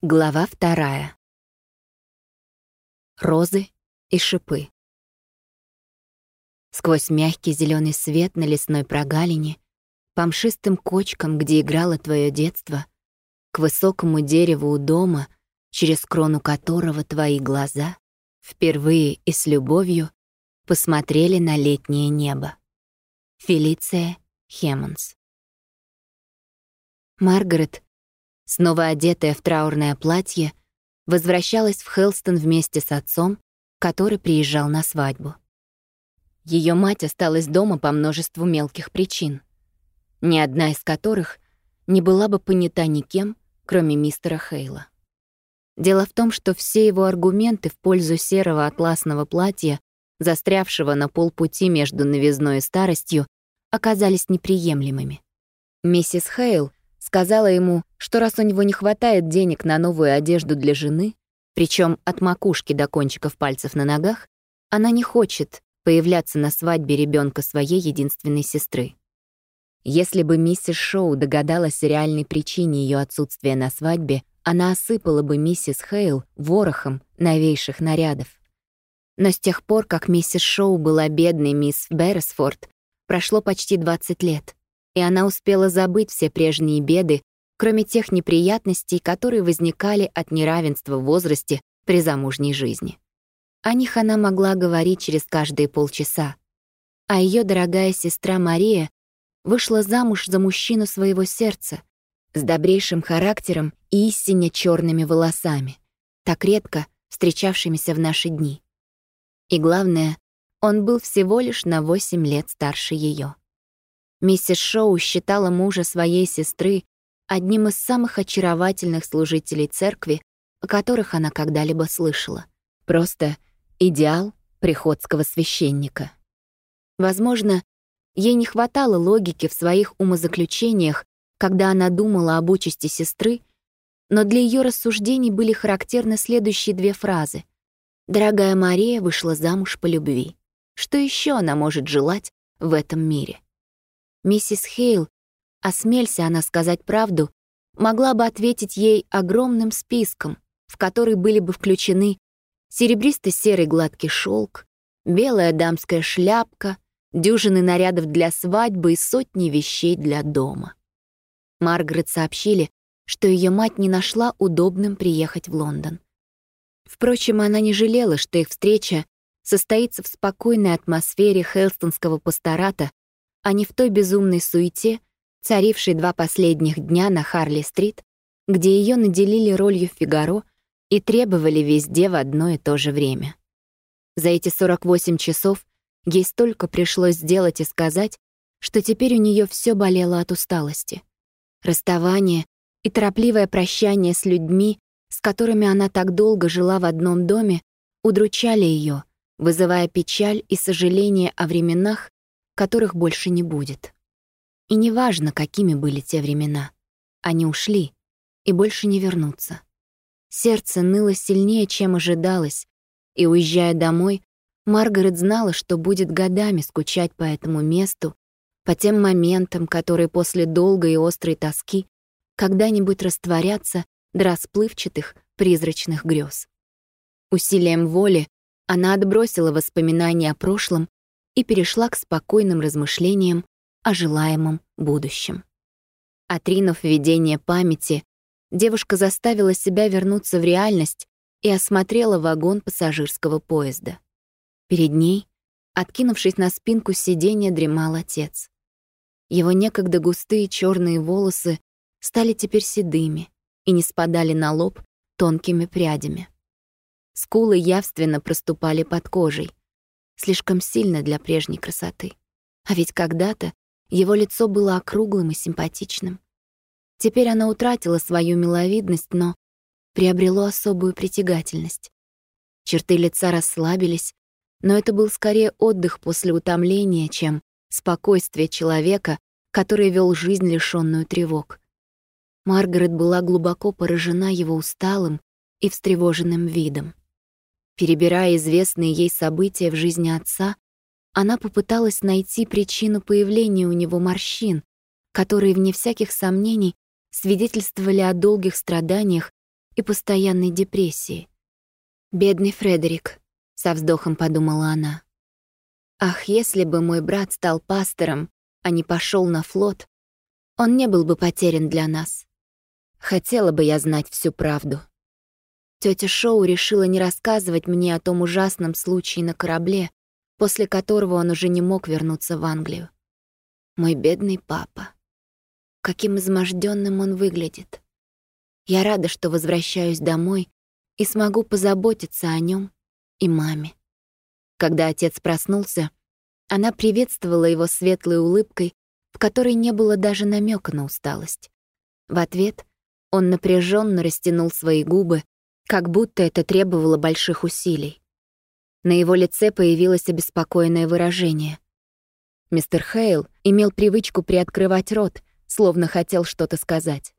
Глава вторая. Розы и шипы. Сквозь мягкий зеленый свет на лесной прогалине, по мшистым кочкам, где играло твое детство, к высокому дереву у дома, через крону которого твои глаза впервые и с любовью посмотрели на летнее небо. Фелиция Хемонс. Маргарет — снова одетая в траурное платье, возвращалась в Хелстон вместе с отцом, который приезжал на свадьбу. Ее мать осталась дома по множеству мелких причин, ни одна из которых не была бы понята никем, кроме мистера Хейла. Дело в том, что все его аргументы в пользу серого атласного платья, застрявшего на полпути между новизной и старостью, оказались неприемлемыми. Миссис Хейл Сказала ему, что раз у него не хватает денег на новую одежду для жены, причем от макушки до кончиков пальцев на ногах, она не хочет появляться на свадьбе ребенка своей единственной сестры. Если бы миссис Шоу догадалась о реальной причине ее отсутствия на свадьбе, она осыпала бы миссис Хейл ворохом новейших нарядов. Но с тех пор, как миссис Шоу была бедной мисс Берресфорд, прошло почти 20 лет и она успела забыть все прежние беды, кроме тех неприятностей, которые возникали от неравенства в возрасте при замужней жизни. О них она могла говорить через каждые полчаса. А ее дорогая сестра Мария вышла замуж за мужчину своего сердца, с добрейшим характером и истинно черными волосами, так редко встречавшимися в наши дни. И главное, он был всего лишь на 8 лет старше ее. Миссис Шоу считала мужа своей сестры одним из самых очаровательных служителей церкви, о которых она когда-либо слышала. Просто идеал приходского священника. Возможно, ей не хватало логики в своих умозаключениях, когда она думала об участи сестры, но для ее рассуждений были характерны следующие две фразы. «Дорогая Мария вышла замуж по любви. Что еще она может желать в этом мире?» Миссис Хейл, осмелься она сказать правду, могла бы ответить ей огромным списком, в который были бы включены серебристо-серый гладкий шелк, белая дамская шляпка, дюжины нарядов для свадьбы и сотни вещей для дома. Маргарет сообщили, что ее мать не нашла удобным приехать в Лондон. Впрочем, она не жалела, что их встреча состоится в спокойной атмосфере хелстонского пастората а не в той безумной суете, царившей два последних дня на Харли-стрит, где ее наделили ролью Фигаро и требовали везде в одно и то же время. За эти 48 часов ей столько пришлось сделать и сказать, что теперь у нее все болело от усталости. Расставание и торопливое прощание с людьми, с которыми она так долго жила в одном доме, удручали ее, вызывая печаль и сожаление о временах, которых больше не будет. И неважно, какими были те времена. Они ушли и больше не вернутся. Сердце ныло сильнее, чем ожидалось, и, уезжая домой, Маргарет знала, что будет годами скучать по этому месту, по тем моментам, которые после долгой и острой тоски когда-нибудь растворятся до расплывчатых призрачных грез. Усилием воли она отбросила воспоминания о прошлом и перешла к спокойным размышлениям о желаемом будущем. Отринув видение памяти, девушка заставила себя вернуться в реальность и осмотрела вагон пассажирского поезда. Перед ней, откинувшись на спинку сиденья, дремал отец. Его некогда густые черные волосы стали теперь седыми и не спадали на лоб тонкими прядями. Скулы явственно проступали под кожей слишком сильно для прежней красоты. А ведь когда-то его лицо было округлым и симпатичным. Теперь она утратила свою миловидность, но приобрело особую притягательность. Черты лица расслабились, но это был скорее отдых после утомления, чем спокойствие человека, который вел жизнь, лишённую тревог. Маргарет была глубоко поражена его усталым и встревоженным видом. Перебирая известные ей события в жизни отца, она попыталась найти причину появления у него морщин, которые, вне всяких сомнений, свидетельствовали о долгих страданиях и постоянной депрессии. «Бедный Фредерик», — со вздохом подумала она. «Ах, если бы мой брат стал пастором, а не пошел на флот, он не был бы потерян для нас. Хотела бы я знать всю правду». Тетя Шоу решила не рассказывать мне о том ужасном случае на корабле, после которого он уже не мог вернуться в Англию. Мой бедный папа. Каким изможденным он выглядит. Я рада, что возвращаюсь домой и смогу позаботиться о нем и маме. Когда отец проснулся, она приветствовала его светлой улыбкой, в которой не было даже намека на усталость. В ответ он напряженно растянул свои губы, как будто это требовало больших усилий. На его лице появилось обеспокоенное выражение. Мистер Хейл имел привычку приоткрывать рот, словно хотел что-то сказать.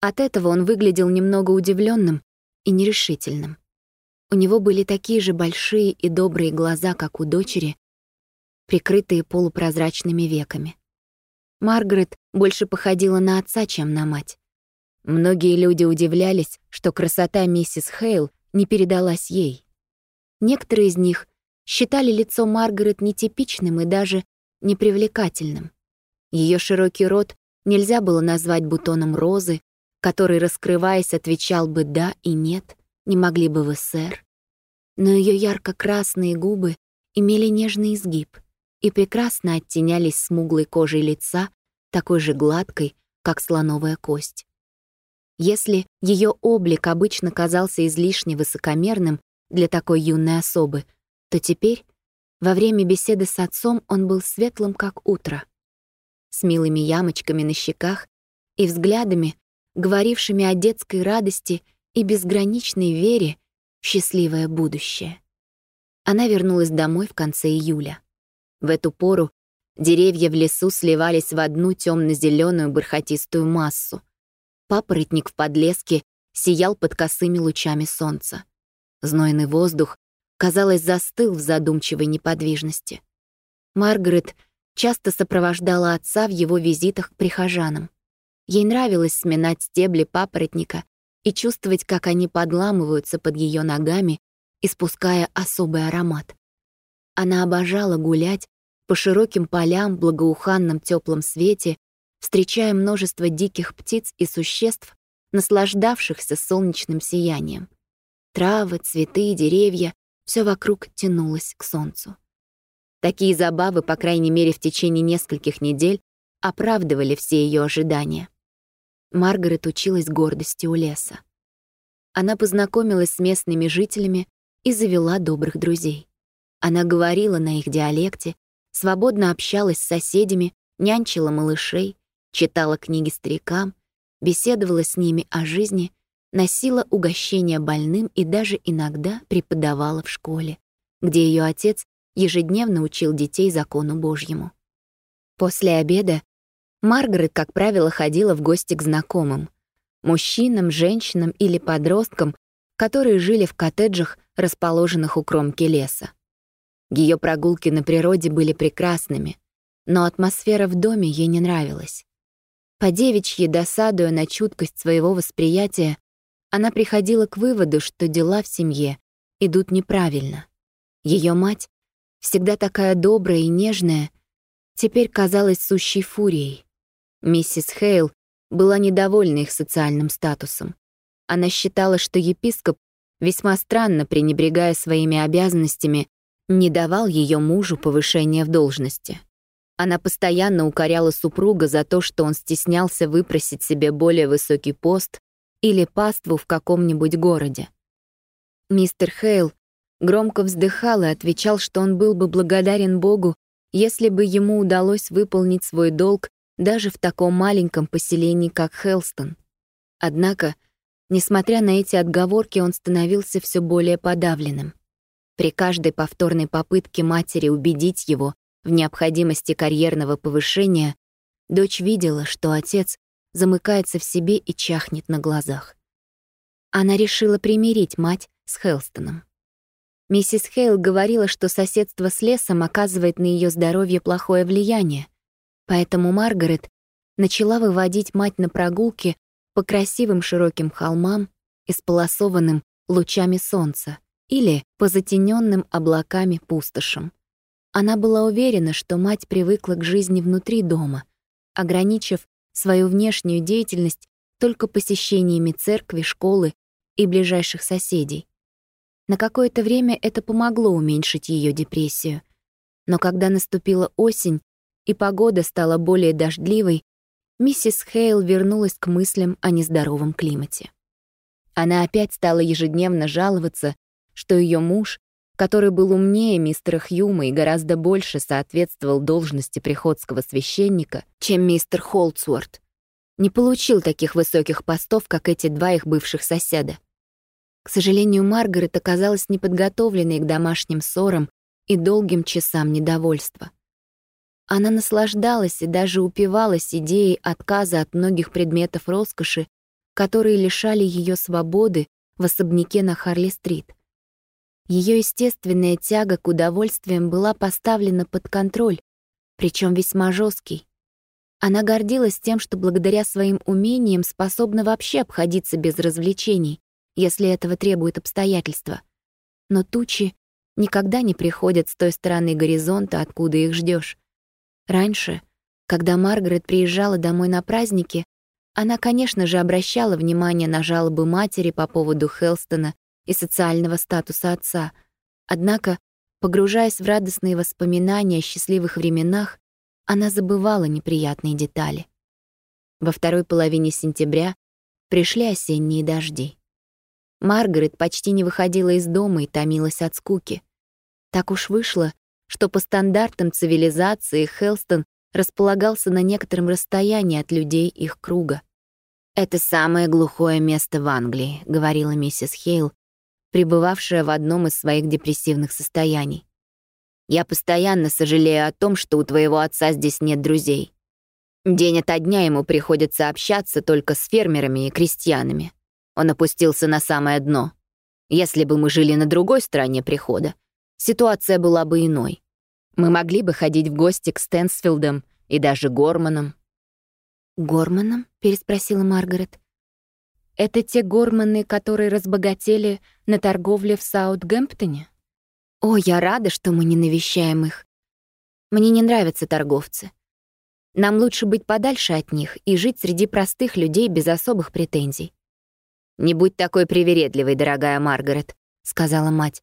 От этого он выглядел немного удивленным и нерешительным. У него были такие же большие и добрые глаза, как у дочери, прикрытые полупрозрачными веками. Маргарет больше походила на отца, чем на мать. Многие люди удивлялись, что красота миссис Хейл не передалась ей. Некоторые из них считали лицо Маргарет нетипичным и даже непривлекательным. Ее широкий рот нельзя было назвать бутоном розы, который, раскрываясь, отвечал бы «да» и «нет», не могли бы вы, сэр. Но ее ярко-красные губы имели нежный изгиб и прекрасно оттенялись смуглой кожей лица, такой же гладкой, как слоновая кость. Если ее облик обычно казался излишне высокомерным для такой юной особы, то теперь, во время беседы с отцом, он был светлым, как утро, с милыми ямочками на щеках и взглядами, говорившими о детской радости и безграничной вере в счастливое будущее. Она вернулась домой в конце июля. В эту пору деревья в лесу сливались в одну темно зеленую бархатистую массу — Папоротник в подлеске сиял под косыми лучами солнца. Знойный воздух, казалось, застыл в задумчивой неподвижности. Маргарет часто сопровождала отца в его визитах к прихожанам. Ей нравилось сминать стебли папоротника и чувствовать, как они подламываются под ее ногами, испуская особый аромат. Она обожала гулять по широким полям в благоуханном теплом свете встречая множество диких птиц и существ, наслаждавшихся солнечным сиянием. Травы, цветы, деревья — все вокруг тянулось к солнцу. Такие забавы, по крайней мере, в течение нескольких недель оправдывали все ее ожидания. Маргарет училась гордости у леса. Она познакомилась с местными жителями и завела добрых друзей. Она говорила на их диалекте, свободно общалась с соседями, нянчила малышей, читала книги старикам, беседовала с ними о жизни, носила угощения больным и даже иногда преподавала в школе, где ее отец ежедневно учил детей закону Божьему. После обеда Маргарет, как правило, ходила в гости к знакомым, мужчинам, женщинам или подросткам, которые жили в коттеджах, расположенных у кромки леса. Ее прогулки на природе были прекрасными, но атмосфера в доме ей не нравилась. По девичьи, досадуя на чуткость своего восприятия, она приходила к выводу, что дела в семье идут неправильно. Ее мать, всегда такая добрая и нежная, теперь казалась сущей фурией. Миссис Хейл была недовольна их социальным статусом. Она считала, что епископ, весьма странно пренебрегая своими обязанностями, не давал ее мужу повышения в должности. Она постоянно укоряла супруга за то, что он стеснялся выпросить себе более высокий пост или паству в каком-нибудь городе. Мистер Хейл громко вздыхал и отвечал, что он был бы благодарен Богу, если бы ему удалось выполнить свой долг даже в таком маленьком поселении, как Хелстон. Однако, несмотря на эти отговорки, он становился все более подавленным. При каждой повторной попытке матери убедить его, в необходимости карьерного повышения, дочь видела, что отец замыкается в себе и чахнет на глазах. Она решила примирить мать с Хелстоном. Миссис Хейл говорила, что соседство с лесом оказывает на ее здоровье плохое влияние, поэтому Маргарет начала выводить мать на прогулки по красивым широким холмам, исполосованным лучами солнца или по затененным облаками пустошам. Она была уверена, что мать привыкла к жизни внутри дома, ограничив свою внешнюю деятельность только посещениями церкви, школы и ближайших соседей. На какое-то время это помогло уменьшить ее депрессию. Но когда наступила осень и погода стала более дождливой, миссис Хейл вернулась к мыслям о нездоровом климате. Она опять стала ежедневно жаловаться, что ее муж, который был умнее мистера Хьюма и гораздо больше соответствовал должности приходского священника, чем мистер Холдсворт, не получил таких высоких постов, как эти два их бывших соседа. К сожалению, Маргарет оказалась неподготовленной к домашним ссорам и долгим часам недовольства. Она наслаждалась и даже упивалась идеей отказа от многих предметов роскоши, которые лишали ее свободы в особняке на Харли-стрит. Ее естественная тяга к удовольствиям была поставлена под контроль, причем весьма жесткий. Она гордилась тем, что благодаря своим умениям способна вообще обходиться без развлечений, если этого требует обстоятельства. Но тучи никогда не приходят с той стороны горизонта, откуда их ждешь. Раньше, когда Маргарет приезжала домой на праздники, она, конечно же, обращала внимание на жалобы матери по поводу Хелстона и социального статуса отца. Однако, погружаясь в радостные воспоминания о счастливых временах, она забывала неприятные детали. Во второй половине сентября пришли осенние дожди. Маргарет почти не выходила из дома и томилась от скуки. Так уж вышло, что по стандартам цивилизации Хелстон располагался на некотором расстоянии от людей их круга. «Это самое глухое место в Англии», — говорила миссис Хейл, пребывавшая в одном из своих депрессивных состояний. «Я постоянно сожалею о том, что у твоего отца здесь нет друзей. День ото дня ему приходится общаться только с фермерами и крестьянами. Он опустился на самое дно. Если бы мы жили на другой стороне прихода, ситуация была бы иной. Мы могли бы ходить в гости к Стэнсфилдам и даже Горманам. «Горманам?» — переспросила Маргарет. «Это те Горманы, которые разбогатели на торговле в Саутгемптоне?» «О, я рада, что мы не навещаем их. Мне не нравятся торговцы. Нам лучше быть подальше от них и жить среди простых людей без особых претензий». «Не будь такой привередливой, дорогая Маргарет», — сказала мать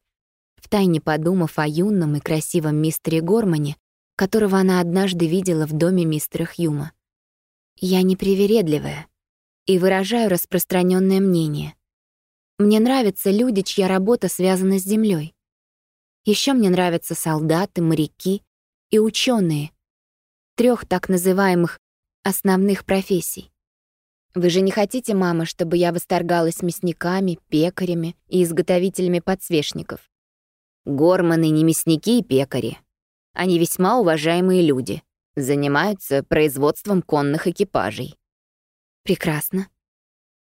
втайне подумав о юном и красивом мистере Гормане, которого она однажды видела в доме мистера Хьюма. «Я непривередливая и выражаю распространенное мнение. Мне нравятся люди, чья работа связана с землей. Еще мне нравятся солдаты, моряки и ученые, трех так называемых основных профессий. Вы же не хотите, мама, чтобы я восторгалась мясниками, пекарями и изготовителями подсвечников? Горманы не мясники и пекари. Они весьма уважаемые люди, занимаются производством конных экипажей. Прекрасно.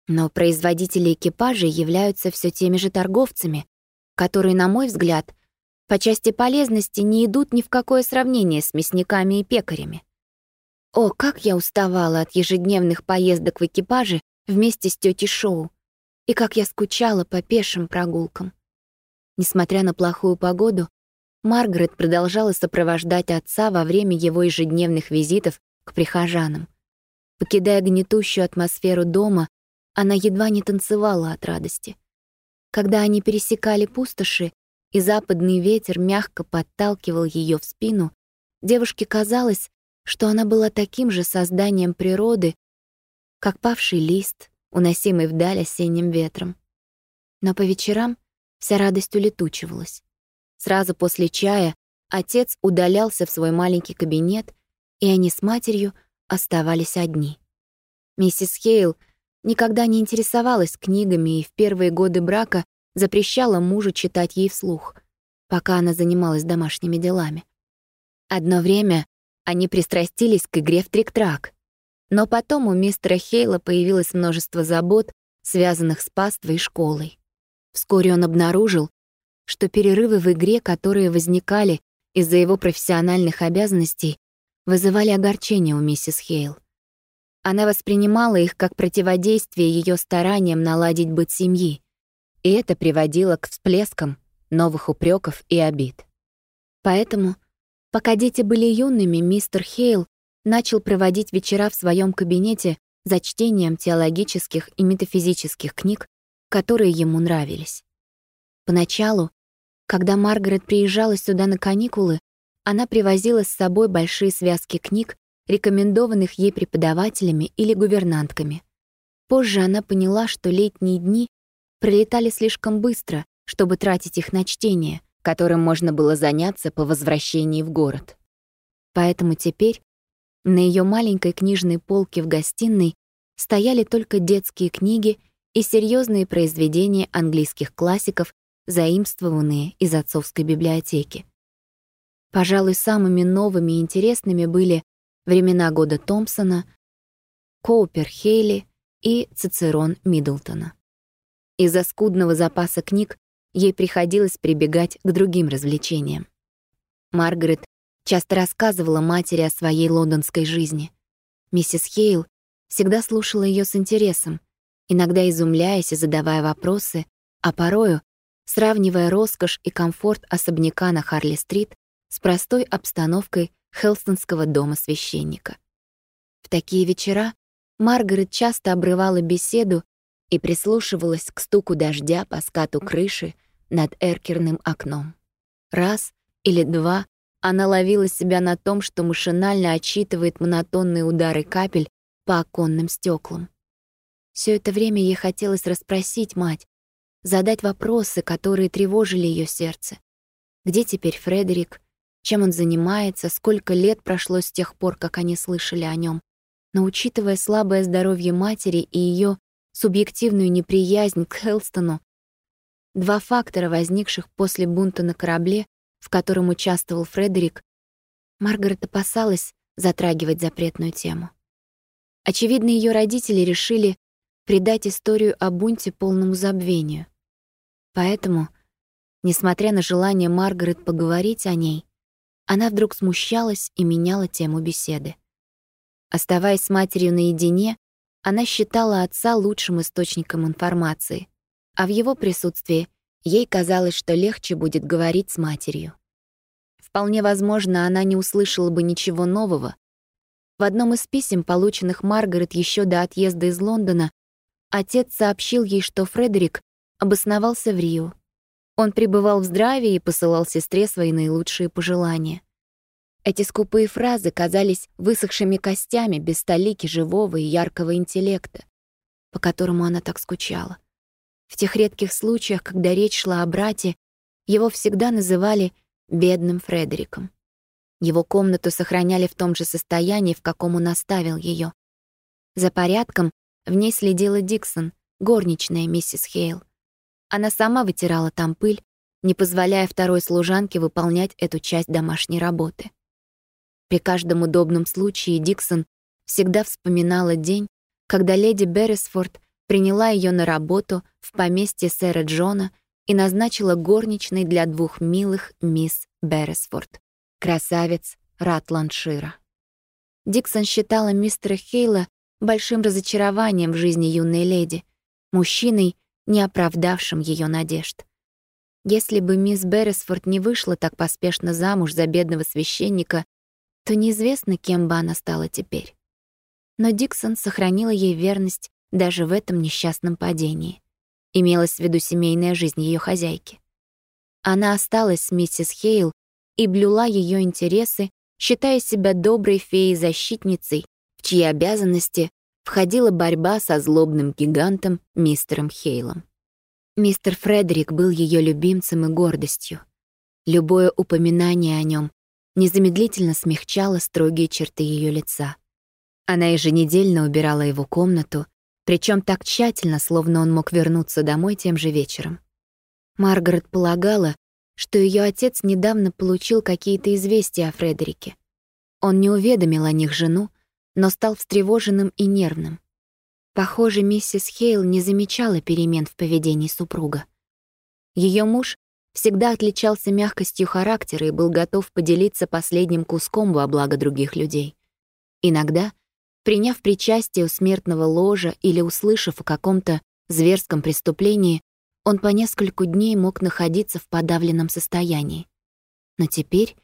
Но производители экипажей являются все теми же торговцами, которые, на мой взгляд, по части полезности не идут ни в какое сравнение с мясниками и пекарями. О, как я уставала от ежедневных поездок в экипаже вместе с тетей Шоу, и как я скучала по пешим прогулкам. Несмотря на плохую погоду, Маргарет продолжала сопровождать отца во время его ежедневных визитов к прихожанам. Покидая гнетущую атмосферу дома, она едва не танцевала от радости. Когда они пересекали пустоши, и западный ветер мягко подталкивал ее в спину, девушке казалось, что она была таким же созданием природы, как павший лист, уносимый вдаль осенним ветром. Но по вечерам Вся радость улетучивалась. Сразу после чая отец удалялся в свой маленький кабинет, и они с матерью оставались одни. Миссис Хейл никогда не интересовалась книгами и в первые годы брака запрещала мужу читать ей вслух, пока она занималась домашними делами. Одно время они пристрастились к игре в трик-трак, но потом у мистера Хейла появилось множество забот, связанных с паствой и школой. Вскоре он обнаружил, что перерывы в игре, которые возникали из-за его профессиональных обязанностей, вызывали огорчение у миссис Хейл. Она воспринимала их как противодействие ее стараниям наладить быт семьи, и это приводило к всплескам новых упреков и обид. Поэтому, пока дети были юными, мистер Хейл начал проводить вечера в своем кабинете за чтением теологических и метафизических книг, которые ему нравились. Поначалу, когда Маргарет приезжала сюда на каникулы, она привозила с собой большие связки книг, рекомендованных ей преподавателями или гувернантками. Позже она поняла, что летние дни пролетали слишком быстро, чтобы тратить их на чтение, которым можно было заняться по возвращении в город. Поэтому теперь на ее маленькой книжной полке в гостиной стояли только детские книги и серьезные произведения английских классиков, заимствованные из отцовской библиотеки. Пожалуй, самыми новыми и интересными были «Времена года Томпсона», «Коупер Хейли» и «Цицерон Миддлтона». Из-за скудного запаса книг ей приходилось прибегать к другим развлечениям. Маргарет часто рассказывала матери о своей лондонской жизни. Миссис Хейл всегда слушала ее с интересом, иногда изумляясь и задавая вопросы, а порою сравнивая роскошь и комфорт особняка на Харли-стрит с простой обстановкой Хелстонского дома священника. В такие вечера Маргарет часто обрывала беседу и прислушивалась к стуку дождя по скату крыши над эркерным окном. Раз или два она ловила себя на том, что машинально отчитывает монотонные удары капель по оконным стеклам. Все это время ей хотелось расспросить мать, задать вопросы, которые тревожили ее сердце. Где теперь Фредерик? Чем он занимается? Сколько лет прошло с тех пор, как они слышали о нем? Но учитывая слабое здоровье матери и ее субъективную неприязнь к Хелстону, два фактора, возникших после бунта на корабле, в котором участвовал Фредерик, Маргарет опасалась затрагивать запретную тему. Очевидно, ее родители решили придать историю о бунте полному забвению. Поэтому, несмотря на желание Маргарет поговорить о ней, она вдруг смущалась и меняла тему беседы. Оставаясь с матерью наедине, она считала отца лучшим источником информации, а в его присутствии ей казалось, что легче будет говорить с матерью. Вполне возможно, она не услышала бы ничего нового. В одном из писем, полученных Маргарет еще до отъезда из Лондона, отец сообщил ей, что Фредерик обосновался в Рио. Он пребывал в здравии и посылал сестре свои наилучшие пожелания. Эти скупые фразы казались высохшими костями без столики живого и яркого интеллекта, по которому она так скучала. В тех редких случаях, когда речь шла о брате, его всегда называли «бедным Фредериком». Его комнату сохраняли в том же состоянии, в каком он оставил ее. За порядком в ней следила Диксон, горничная миссис Хейл. Она сама вытирала там пыль, не позволяя второй служанке выполнять эту часть домашней работы. При каждом удобном случае Диксон всегда вспоминала день, когда леди Беррисфорд приняла ее на работу в поместье сэра Джона и назначила горничной для двух милых мисс Беррисфорд, красавец Ратландшира. Диксон считала мистера Хейла большим разочарованием в жизни юной леди, мужчиной, не оправдавшим ее надежд. Если бы мисс Беррисфорд не вышла так поспешно замуж за бедного священника, то неизвестно, кем бы она стала теперь. Но Диксон сохранила ей верность даже в этом несчастном падении. Имелась в виду семейная жизнь ее хозяйки. Она осталась с миссис Хейл и блюла ее интересы, считая себя доброй феей-защитницей, в чьи обязанности входила борьба со злобным гигантом мистером Хейлом. Мистер Фредерик был ее любимцем и гордостью. Любое упоминание о нем незамедлительно смягчала строгие черты ее лица. Она еженедельно убирала его комнату, причем так тщательно, словно он мог вернуться домой тем же вечером. Маргарет полагала, что ее отец недавно получил какие-то известия о Фредерике. Он не уведомил о них жену, но стал встревоженным и нервным. Похоже, миссис Хейл не замечала перемен в поведении супруга. Ее муж всегда отличался мягкостью характера и был готов поделиться последним куском во благо других людей. Иногда Приняв причастие у смертного ложа или услышав о каком-то зверском преступлении, он по нескольку дней мог находиться в подавленном состоянии. Но теперь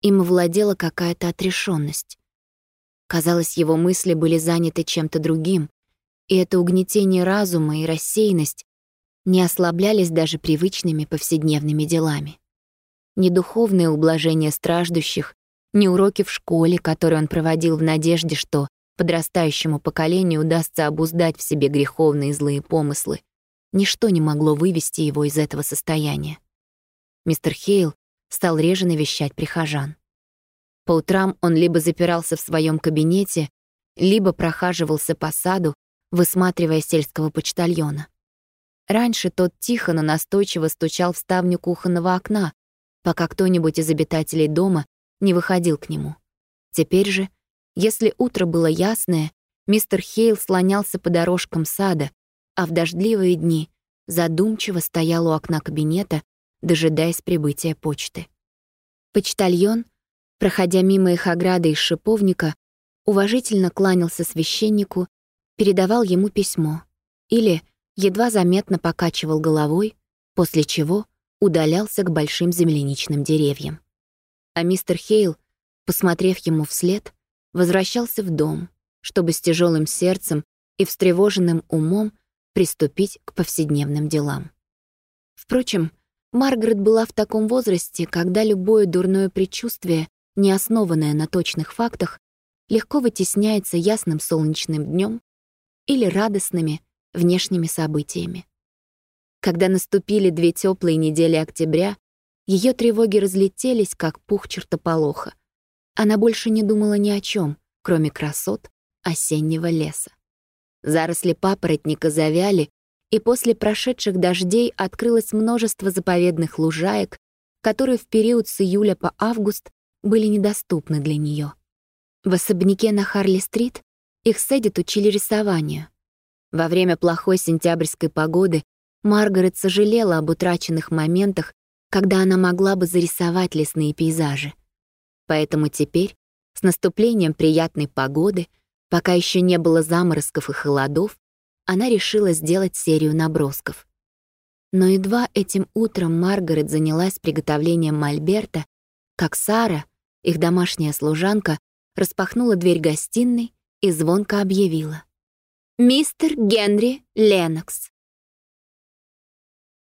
им владела какая-то отрешенность. Казалось, его мысли были заняты чем-то другим, и это угнетение разума и рассеянность не ослаблялись даже привычными повседневными делами. Ни духовное ублажение страждущих, ни уроки в школе, которые он проводил в надежде, что подрастающему поколению удастся обуздать в себе греховные злые помыслы, ничто не могло вывести его из этого состояния. Мистер Хейл стал реже навещать прихожан. По утрам он либо запирался в своем кабинете, либо прохаживался по саду, высматривая сельского почтальона. Раньше тот тихо, но настойчиво стучал в ставню кухонного окна, пока кто-нибудь из обитателей дома не выходил к нему. Теперь же, если утро было ясное, мистер Хейл слонялся по дорожкам сада, а в дождливые дни задумчиво стоял у окна кабинета, дожидаясь прибытия почты. Почтальон, проходя мимо их ограды из шиповника, уважительно кланялся священнику, передавал ему письмо или едва заметно покачивал головой, после чего удалялся к большим земляничным деревьям. А мистер Хейл, посмотрев ему вслед, возвращался в дом, чтобы с тяжелым сердцем и встревоженным умом приступить к повседневным делам. Впрочем, Маргарет была в таком возрасте, когда любое дурное предчувствие, не основанное на точных фактах, легко вытесняется ясным солнечным днем или радостными внешними событиями. Когда наступили две теплые недели октября, ее тревоги разлетелись, как пух чертополоха. Она больше не думала ни о чем, кроме красот осеннего леса. Заросли папоротника завяли, и после прошедших дождей открылось множество заповедных лужаек, которые в период с июля по август были недоступны для нее. В особняке на Харли-стрит их с Эдит учили рисованию. Во время плохой сентябрьской погоды Маргарет сожалела об утраченных моментах, когда она могла бы зарисовать лесные пейзажи. Поэтому теперь, с наступлением приятной погоды — Пока еще не было заморозков и холодов, она решила сделать серию набросков. Но едва этим утром Маргарет занялась приготовлением мольберта, как Сара, их домашняя служанка, распахнула дверь гостиной и звонко объявила. «Мистер Генри Ленокс».